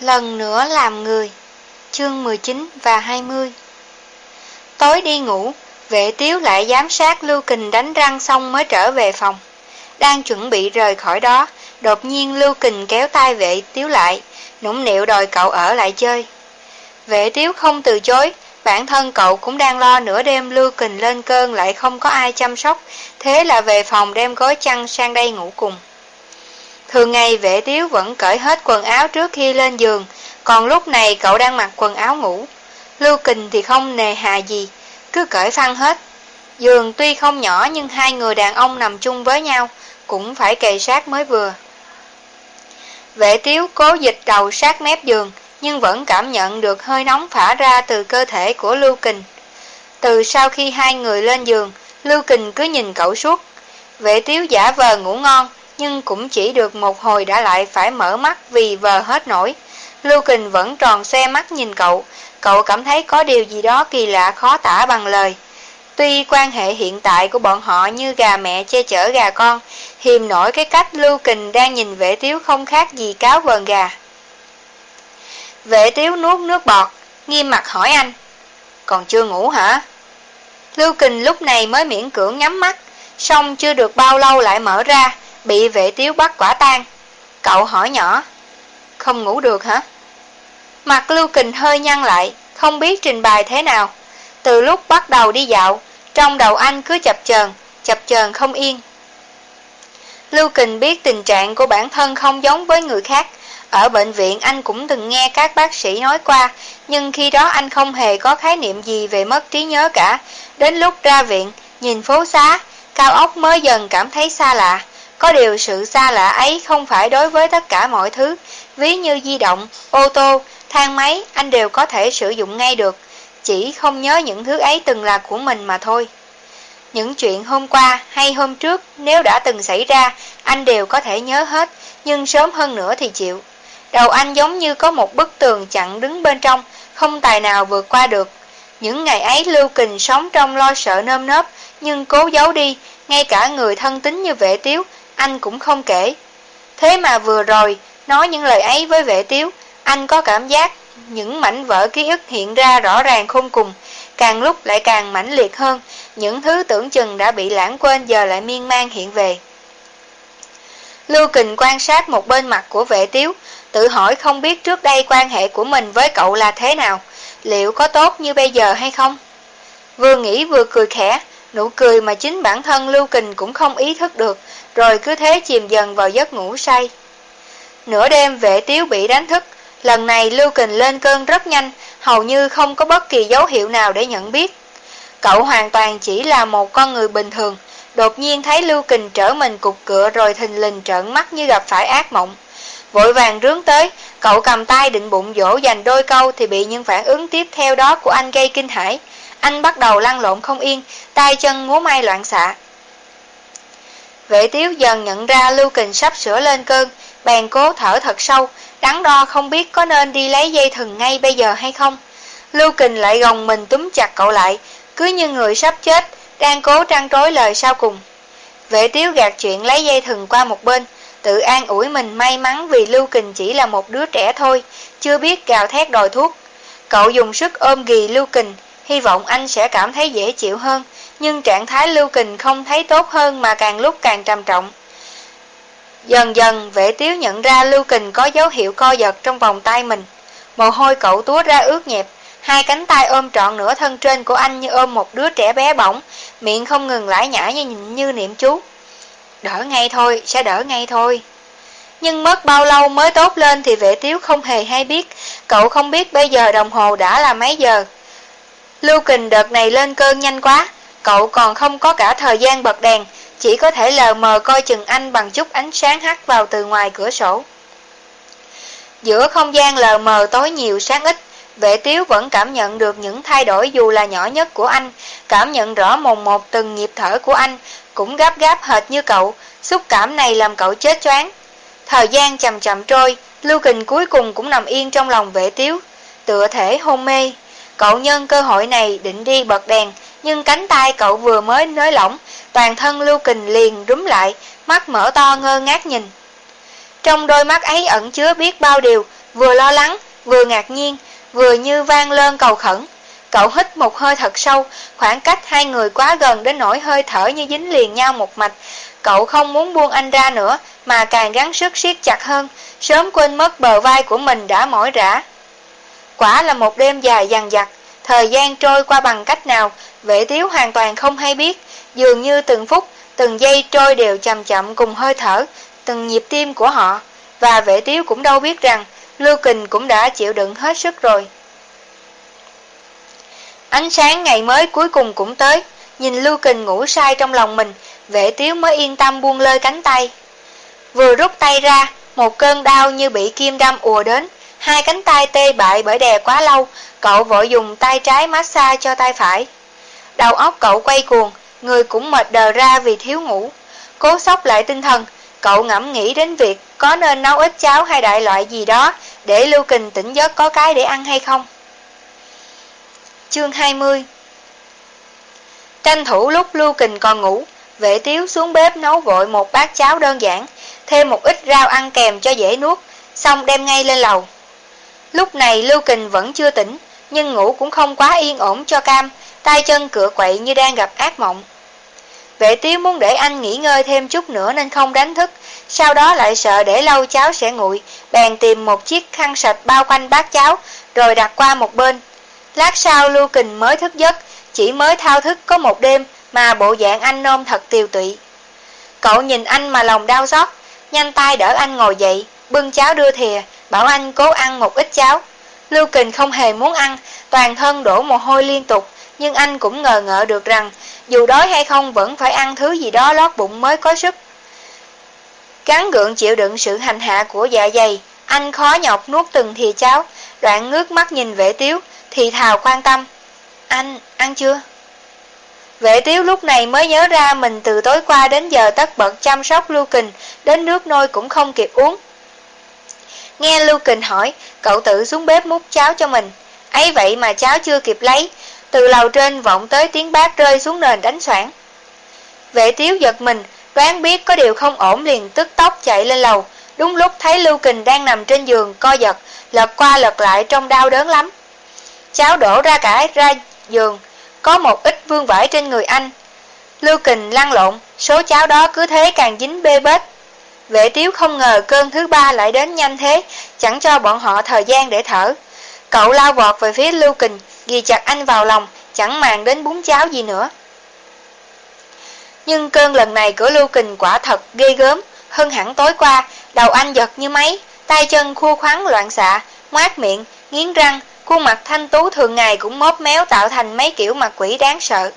Lần nữa làm người. Chương 19 và 20 Tối đi ngủ, Vệ tiếu lại giám sát Lưu Kình đánh răng xong mới trở về phòng. Đang chuẩn bị rời khỏi đó, Đột nhiên Lưu Kình kéo tay vệ tiếu lại, Nũng nịu đòi cậu ở lại chơi. Vệ tiếu không từ chối, Bản thân cậu cũng đang lo nửa đêm Lưu Kình lên cơn lại không có ai chăm sóc, Thế là về phòng đem gối chăn sang đây ngủ cùng. Thường ngày vệ tiếu vẫn cởi hết quần áo trước khi lên giường, còn lúc này cậu đang mặc quần áo ngủ. Lưu Kình thì không nề hà gì, cứ cởi phăng hết. Giường tuy không nhỏ nhưng hai người đàn ông nằm chung với nhau, cũng phải kề sát mới vừa. Vệ tiếu cố dịch đầu sát mép giường, nhưng vẫn cảm nhận được hơi nóng phả ra từ cơ thể của Lưu Kình. Từ sau khi hai người lên giường, Lưu Kình cứ nhìn cậu suốt. Vệ tiếu giả vờ ngủ ngon, nhưng cũng chỉ được một hồi đã lại phải mở mắt vì vờ hết nổi. Lưu Kình vẫn tròn xe mắt nhìn cậu, cậu cảm thấy có điều gì đó kỳ lạ khó tả bằng lời. Tuy quan hệ hiện tại của bọn họ như gà mẹ che chở gà con, hiềm nổi cái cách Lưu Kình đang nhìn vệ tiếu không khác gì cáo vờn gà. Vệ tiếu nuốt nước bọt, nghiêm mặt hỏi anh, còn chưa ngủ hả? Lưu Kình lúc này mới miễn cưỡng nhắm mắt, xong chưa được bao lâu lại mở ra, bị vệ tiếu bắt quả tang. Cậu hỏi nhỏ, không ngủ được hả? Mặt Lưu Kình hơi nhăn lại, không biết trình bày thế nào. Từ lúc bắt đầu đi dạo, trong đầu anh cứ chập chờn, chập chờn không yên. Lưu Kình biết tình trạng của bản thân không giống với người khác. Ở bệnh viện anh cũng từng nghe các bác sĩ nói qua, nhưng khi đó anh không hề có khái niệm gì về mất trí nhớ cả. Đến lúc ra viện, nhìn phố xá, cao ốc mới dần cảm thấy xa lạ. Có điều sự xa lạ ấy không phải đối với tất cả mọi thứ, ví như di động, ô tô, thang máy, anh đều có thể sử dụng ngay được, chỉ không nhớ những thứ ấy từng là của mình mà thôi. Những chuyện hôm qua hay hôm trước nếu đã từng xảy ra, anh đều có thể nhớ hết, nhưng sớm hơn nữa thì chịu. Đầu anh giống như có một bức tường chặn đứng bên trong, không tài nào vượt qua được. Những ngày ấy Lưu Kình sống trong lo sợ nơm nớp, nhưng cố giấu đi, ngay cả người thân tín như vệ tiếu, anh cũng không kể. Thế mà vừa rồi, nói những lời ấy với vệ tiếu, anh có cảm giác những mảnh vỡ ký ức hiện ra rõ ràng không cùng, càng lúc lại càng mãnh liệt hơn, những thứ tưởng chừng đã bị lãng quên giờ lại miên man hiện về. Lưu Kình quan sát một bên mặt của vệ tiếu, tự hỏi không biết trước đây quan hệ của mình với cậu là thế nào, liệu có tốt như bây giờ hay không? Vừa nghĩ vừa cười khẽ, nụ cười mà chính bản thân Lưu Kình cũng không ý thức được, rồi cứ thế chìm dần vào giấc ngủ say. Nửa đêm vệ tiếu bị đánh thức, lần này Lưu Kình lên cơn rất nhanh, hầu như không có bất kỳ dấu hiệu nào để nhận biết. Cậu hoàn toàn chỉ là một con người bình thường, đột nhiên thấy Lưu Kình trở mình cục cựa rồi thình lình trợn mắt như gặp phải ác mộng. Vội vàng rướn tới, cậu cầm tay định bụng dỗ dành đôi câu thì bị những phản ứng tiếp theo đó của anh gây kinh hãi. Anh bắt đầu lăn lộn không yên, tay chân múa may loạn xạ. Vệ tiếu dần nhận ra Lưu Kình sắp sửa lên cơn, bèn cố thở thật sâu, đắn đo không biết có nên đi lấy dây thừng ngay bây giờ hay không. Lưu Kình lại gồng mình túm chặt cậu lại, cứ như người sắp chết, đang cố trăn trối lời sau cùng. Vệ tiếu gạt chuyện lấy dây thừng qua một bên, tự an ủi mình may mắn vì Lưu Kình chỉ là một đứa trẻ thôi, chưa biết gào thét đòi thuốc. Cậu dùng sức ôm ghì Lưu Kình, hy vọng anh sẽ cảm thấy dễ chịu hơn, nhưng trạng thái Lưu Kình không thấy tốt hơn mà càng lúc càng trầm trọng. Dần dần, vệ tiếu nhận ra Lưu Kình có dấu hiệu co giật trong vòng tay mình. Mồ hôi cậu túa ra ướt nhẹp, hai cánh tay ôm trọn nửa thân trên của anh như ôm một đứa trẻ bé bỏng, miệng không ngừng lải nhải như, như niệm chú. Đỡ ngay thôi, sẽ đỡ ngay thôi. Nhưng mất bao lâu mới tốt lên thì vệ tiếu không hề hay biết, cậu không biết bây giờ đồng hồ đã là mấy giờ. Lưu Kình đợt này lên cơn nhanh quá, cậu còn không có cả thời gian bật đèn, chỉ có thể lờ mờ coi chừng anh bằng chút ánh sáng hắt vào từ ngoài cửa sổ. Giữa không gian lờ mờ tối nhiều sáng ít, vệ tiếu vẫn cảm nhận được những thay đổi dù là nhỏ nhất của anh, cảm nhận rõ mồn một từng nhịp thở của anh, cũng gáp gáp hệt như cậu, xúc cảm này làm cậu chết choáng. Thời gian chậm chậm trôi, Lưu Kình cuối cùng cũng nằm yên trong lòng vệ tiếu, tựa thể hôn mê. Cậu nhân cơ hội này định đi bật đèn, nhưng cánh tay cậu vừa mới nới lỏng, toàn thân Lưu Kình liền rúm lại, mắt mở to ngơ ngác nhìn. Trong đôi mắt ấy ẩn chứa biết bao điều, vừa lo lắng, vừa ngạc nhiên, vừa như vang lên cầu khẩn. Cậu hít một hơi thật sâu, khoảng cách hai người quá gần đến nỗi hơi thở như dính liền nhau một mạch. Cậu không muốn buông anh ra nữa, mà càng gắng sức siết chặt hơn, sớm quên mất bờ vai của mình đã mỏi rã. Quả là một đêm dài dằn dặt, thời gian trôi qua bằng cách nào, vệ tiếu hoàn toàn không hay biết, dường như từng phút, từng giây trôi đều chậm chậm cùng hơi thở, từng nhịp tim của họ, và vệ tiếu cũng đâu biết rằng, Lưu Kình cũng đã chịu đựng hết sức rồi. Ánh sáng ngày mới cuối cùng cũng tới, nhìn Lưu Kình ngủ say trong lòng mình, vệ tiếu mới yên tâm buông lơi cánh tay. Vừa rút tay ra, một cơn đau như bị kim đâm ùa đến, hai cánh tay tê bại bởi đè quá lâu, cậu vội dùng tay trái massage cho tay phải. Đầu óc cậu quay cuồng, người cũng mệt đờ ra vì thiếu ngủ. Cố sóc lại tinh thần, cậu ngẫm nghĩ đến việc có nên nấu ít cháo hay đại loại gì đó để Lưu Kình tỉnh giấc có cái để ăn hay không. Chương 20 Tranh thủ lúc Lưu Kình còn ngủ, vệ tiếu xuống bếp nấu vội một bát cháo đơn giản, thêm một ít rau ăn kèm cho dễ nuốt, xong đem ngay lên lầu. Lúc này Lưu Kình vẫn chưa tỉnh, nhưng ngủ cũng không quá yên ổn cho cam, tay chân cựa quậy như đang gặp ác mộng. Vệ tiếu muốn để anh nghỉ ngơi thêm chút nữa nên không đánh thức, sau đó lại sợ để lâu cháo sẽ nguội, bèn tìm một chiếc khăn sạch bao quanh bát cháo, rồi đặt qua một bên. Lát sau Lưu Kình mới thức giấc, chỉ mới thao thức có một đêm mà bộ dạng anh nôm thật tiều tụy. Cậu nhìn anh mà lòng đau xót, nhanh tay đỡ anh ngồi dậy, bưng cháo đưa thìa, bảo anh cố ăn một ít cháo. Lưu Kình không hề muốn ăn, toàn thân đổ mồ hôi liên tục, nhưng anh cũng ngờ ngợ được rằng dù đói hay không vẫn phải ăn thứ gì đó lót bụng mới có sức. Cắn gượng chịu đựng sự hành hạ của dạ dày, anh khó nhọc nuốt từng thìa cháo, đoạn ngước mắt nhìn vệ tiếu, thì thào quan tâm. Anh, ăn chưa? Vệ tiếu lúc này mới nhớ ra mình từ tối qua đến giờ tất bật chăm sóc Lưu Kình, đến nước nôi cũng không kịp uống. Nghe Lưu Kình hỏi, cậu tự xuống bếp múc cháo cho mình. ấy vậy mà cháo chưa kịp lấy, từ lầu trên vọng tới tiếng bát rơi xuống nền đánh soạn. Vệ tiếu giật mình, đoán biết có điều không ổn liền tức tốc chạy lên lầu, đúng lúc thấy Lưu Kình đang nằm trên giường co giật, lật qua lật lại trong đau đớn lắm. Cháo đổ ra cả ra giường, có một ít vương vải trên người anh. Lưu Kình lăn lộn, số cháo đó cứ thế càng dính bê bết. Vệ tiếu không ngờ cơn thứ ba lại đến nhanh thế, chẳng cho bọn họ thời gian để thở. Cậu lao vọt về phía Lưu Kình, ghi chặt anh vào lòng, chẳng màng đến bún cháo gì nữa. Nhưng cơn lần này của Lưu Kình quả thật ghê gớm, hơn hẳn tối qua, đầu anh giật như máy, tay chân khua khoắn loạn xạ, ngoát miệng, nghiến răng, khuôn mặt thanh tú thường ngày cũng móp méo tạo thành mấy kiểu mặt quỷ đáng sợ.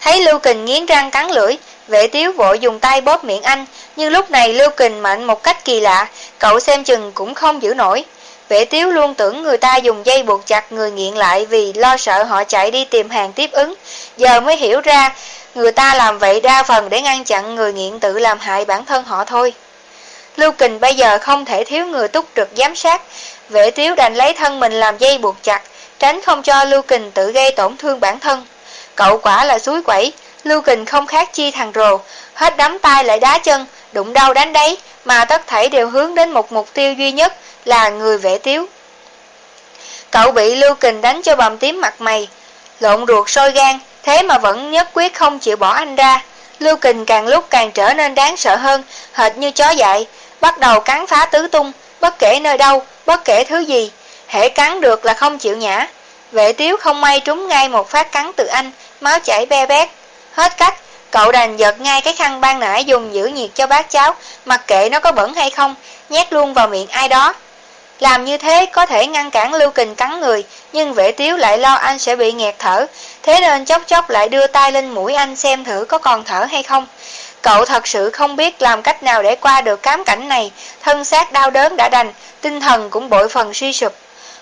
Thấy Lưu Kình nghiến răng cắn lưỡi, vệ tiếu vội dùng tay bóp miệng anh, nhưng lúc này Lưu Kình mạnh một cách kỳ lạ, cậu xem chừng cũng không giữ nổi. Vệ tiếu luôn tưởng người ta dùng dây buộc chặt người nghiện lại vì lo sợ họ chạy đi tìm hàng tiếp ứng, giờ mới hiểu ra người ta làm vậy đa phần để ngăn chặn người nghiện tự làm hại bản thân họ thôi. Lưu Kình bây giờ không thể thiếu người túc trực giám sát, vệ tiếu đành lấy thân mình làm dây buộc chặt, tránh không cho Lưu Kình tự gây tổn thương bản thân. Cậu quả là suối quẩy, Lưu Kình không khác chi thằng rồ, hết đấm tay lại đá chân, đụng đau đánh đấy, mà tất thảy đều hướng đến một mục tiêu duy nhất là người vẽ tiếu. Cậu bị Lưu Kình đánh cho bầm tím mặt mày, lộn ruột sôi gan, thế mà vẫn nhất quyết không chịu bỏ anh ra. Lưu Kình càng lúc càng trở nên đáng sợ hơn, hệt như chó dại, bắt đầu cắn phá tứ tung, bất kể nơi đâu, bất kể thứ gì, hệ cắn được là không chịu nhã. Vệ tiếu không may trúng ngay một phát cắn từ anh, máu chảy be bét. Hết cách, cậu đành giật ngay cái khăn ban nãy dùng giữ nhiệt cho bát cháo, mặc kệ nó có bẩn hay không, nhét luôn vào miệng ai đó. Làm như thế có thể ngăn cản Lưu Kình cắn người, nhưng vệ tiếu lại lo anh sẽ bị nghẹt thở, thế nên chốc chốc lại đưa tay lên mũi anh xem thử có còn thở hay không. Cậu thật sự không biết làm cách nào để qua được cám cảnh này, thân xác đau đớn đã đành, tinh thần cũng bội phần suy sụp.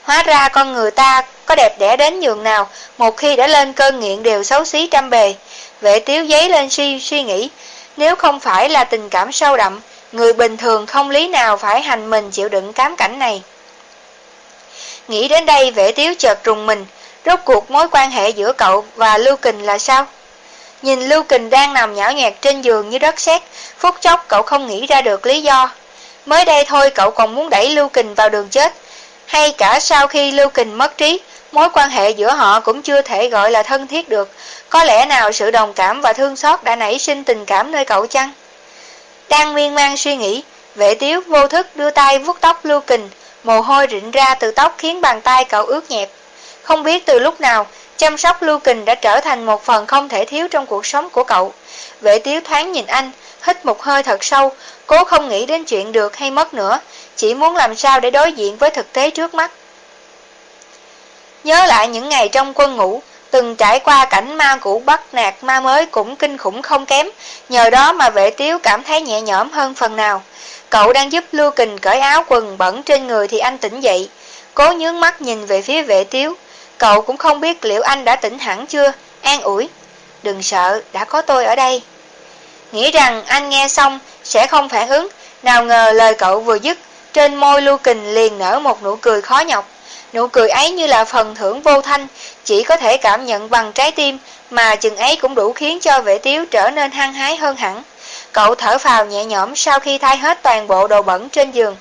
Hóa ra con người ta có đẹp đẽ đến nhường nào, một khi đã lên cơn nghiện đều xấu xí trăm bề. Vệ tiếu giấy lên suy, suy nghĩ, nếu không phải là tình cảm sâu đậm, người bình thường không lý nào phải hành mình chịu đựng cám cảnh này. Nghĩ đến đây vệ tiếu chợt trùng mình, rốt cuộc mối quan hệ giữa cậu và Lưu Kình là sao? Nhìn Lưu Kình đang nằm nhão nhạt trên giường như đất sét, phút chốc cậu không nghĩ ra được lý do. Mới đây thôi cậu còn muốn đẩy Lưu Kình vào đường chết. Hay cả sau khi Lưu Kình mất trí, mối quan hệ giữa họ cũng chưa thể gọi là thân thiết được. Có lẽ nào sự đồng cảm và thương xót đã nảy sinh tình cảm nơi cậu chăng? Đang miên man suy nghĩ, vệ tiếu vô thức đưa tay vuốt tóc Lưu Kình, mồ hôi rịn ra từ tóc khiến bàn tay cậu ướt nhẹp. Không biết từ lúc nào, chăm sóc Lưu Kình đã trở thành một phần không thể thiếu trong cuộc sống của cậu. Vệ tiếu thoáng nhìn anh, hít một hơi thật sâu, cố không nghĩ đến chuyện được hay mất nữa, chỉ muốn làm sao để đối diện với thực tế trước mắt. Nhớ lại những ngày trong quân ngũ, từng trải qua cảnh ma cũ bắt nạt ma mới cũng kinh khủng không kém, nhờ đó mà vệ tiếu cảm thấy nhẹ nhõm hơn phần nào. Cậu đang giúp Lưu Kình cởi áo quần bẩn trên người thì anh tỉnh dậy, cố nhướng mắt nhìn về phía vệ tiếu. Cậu cũng không biết liệu anh đã tỉnh hẳn chưa, an ủi. Đừng sợ, đã có tôi ở đây. Nghĩ rằng anh nghe xong sẽ không phản ứng, nào ngờ lời cậu vừa dứt, trên môi Lưu Kình liền nở một nụ cười khó nhọc. Nụ cười ấy như là phần thưởng vô thanh, chỉ có thể cảm nhận bằng trái tim, mà chừng ấy cũng đủ khiến cho vệ tiếu trở nên hăng hái hơn hẳn. Cậu thở phào nhẹ nhõm sau khi thay hết toàn bộ đồ bẩn trên giường.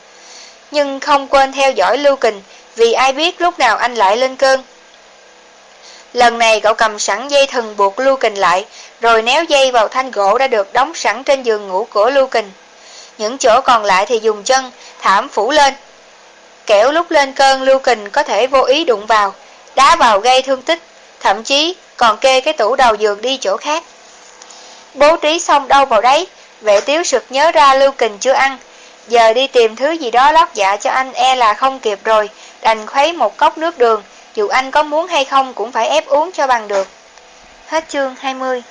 Nhưng không quên theo dõi Lưu Kình, vì ai biết lúc nào anh lại lên cơn. Lần này cậu cầm sẵn dây thừng buộc Lưu Kình lại, rồi néo dây vào thanh gỗ đã được đóng sẵn trên giường ngủ của Lưu Kình. Những chỗ còn lại thì dùng chân, thảm phủ lên. Kẻo lúc lên cơn Lưu Kình có thể vô ý đụng vào, đá vào gây thương tích, thậm chí còn kê cái tủ đầu giường đi chỗ khác. Bố trí xong đâu vào đấy, vệ tiếu sực nhớ ra Lưu Kình chưa ăn, giờ đi tìm thứ gì đó lót dạ cho anh e là không kịp rồi, đành khuấy một cốc nước đường, dù anh có muốn hay không cũng phải ép uống cho bằng được. Hết chương 20